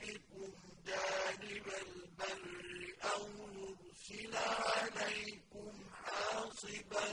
بكم جانب البر أو يرسل عليكم حاصبا